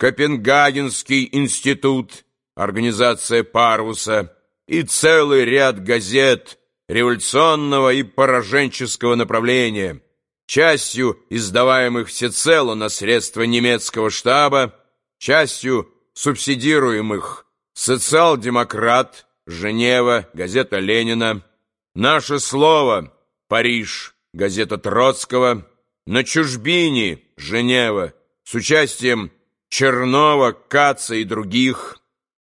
Копенгагенский институт, организация Парвуса и целый ряд газет революционного и пораженческого направления, частью издаваемых всецело на средства немецкого штаба, частью субсидируемых «Социал-демократ», «Женева», газета Ленина, «Наше слово», Париж, газета Троцкого, «На чужбине», Женева, с участием Чернова, Каца и других,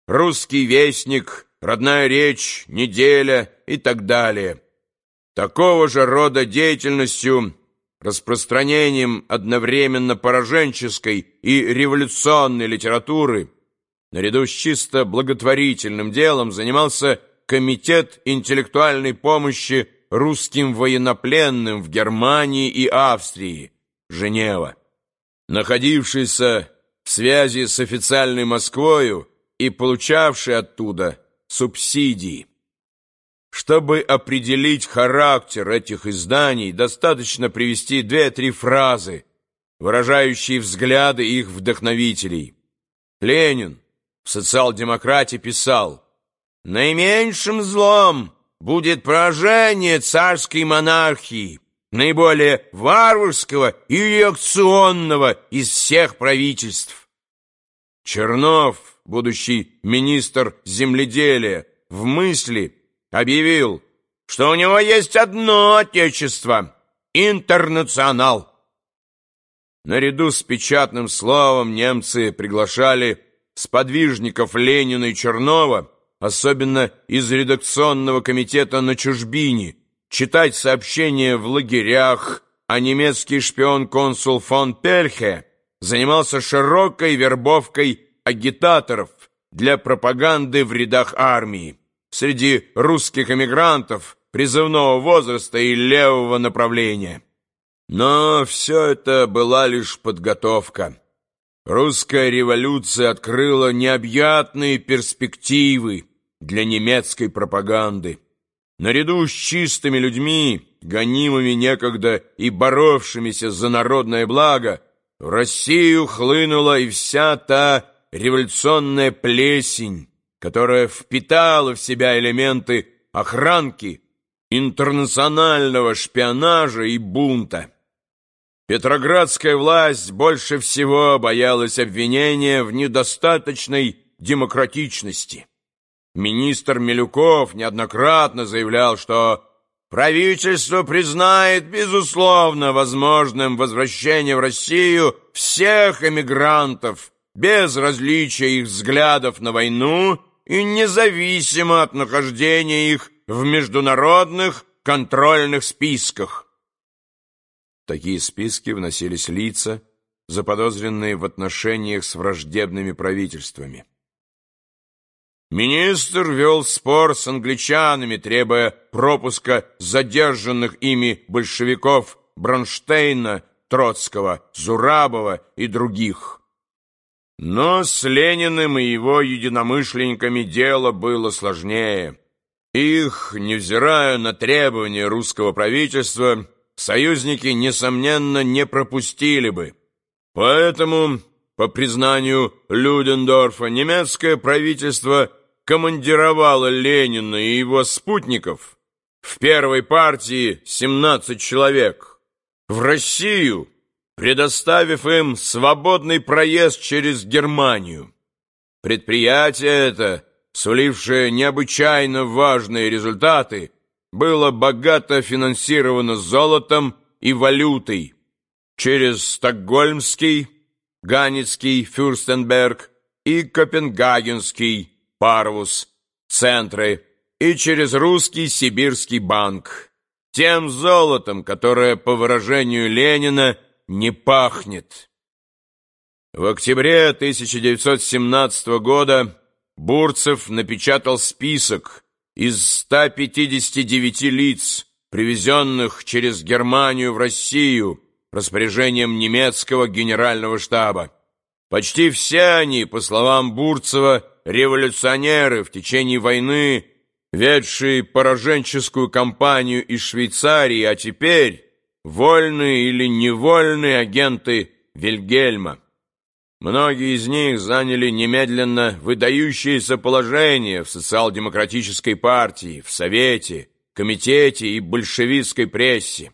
«Русский вестник», «Родная речь», «Неделя» и так далее. Такого же рода деятельностью, распространением одновременно пораженческой и революционной литературы, наряду с чисто благотворительным делом занимался Комитет интеллектуальной помощи русским военнопленным в Германии и Австрии, Женева, находившийся связи с официальной Москвою и получавший оттуда субсидии. Чтобы определить характер этих изданий, достаточно привести две-три фразы, выражающие взгляды их вдохновителей. Ленин в «Социал-демократе» писал «Наименьшим злом будет поражение царской монархии, наиболее варварского и реакционного из всех правительств». Чернов, будущий министр земледелия, в мысли объявил, что у него есть одно отечество — интернационал. Наряду с печатным словом немцы приглашали сподвижников Ленина и Чернова, особенно из редакционного комитета на чужбине, читать сообщения в лагерях, а немецкий шпион-консул фон Пельхе занимался широкой вербовкой агитаторов для пропаганды в рядах армии среди русских эмигрантов призывного возраста и левого направления. Но все это была лишь подготовка. Русская революция открыла необъятные перспективы для немецкой пропаганды. Наряду с чистыми людьми, гонимыми некогда и боровшимися за народное благо, в Россию хлынула и вся та революционная плесень, которая впитала в себя элементы охранки, интернационального шпионажа и бунта. Петроградская власть больше всего боялась обвинения в недостаточной демократичности. Министр Милюков неоднократно заявлял, что правительство признает, безусловно, возможным возвращение в Россию всех эмигрантов, без различия их взглядов на войну и независимо от нахождения их в международных контрольных списках. Такие списки вносились лица, заподозренные в отношениях с враждебными правительствами. Министр вел спор с англичанами, требуя пропуска задержанных ими большевиков Бронштейна, Троцкого, Зурабова и других. Но с Лениным и его единомышленниками дело было сложнее. Их, невзирая на требования русского правительства, союзники, несомненно, не пропустили бы. Поэтому, по признанию Людендорфа, немецкое правительство командировало Ленина и его спутников в первой партии 17 человек в Россию, предоставив им свободный проезд через Германию. Предприятие это, сулившее необычайно важные результаты, было богато финансировано золотом и валютой через Стокгольмский, Ганецкий, Фюрстенберг и Копенгагенский, Парвус, центры и через русский Сибирский банк. Тем золотом, которое, по выражению Ленина, не пахнет. В октябре 1917 года Бурцев напечатал список из 159 лиц, привезенных через Германию в Россию распоряжением немецкого генерального штаба. Почти все они, по словам Бурцева, революционеры в течение войны, ведшие пораженческую кампанию из Швейцарии, а теперь вольные или невольные агенты Вильгельма. Многие из них заняли немедленно выдающееся положение в социал-демократической партии, в Совете, Комитете и большевистской прессе.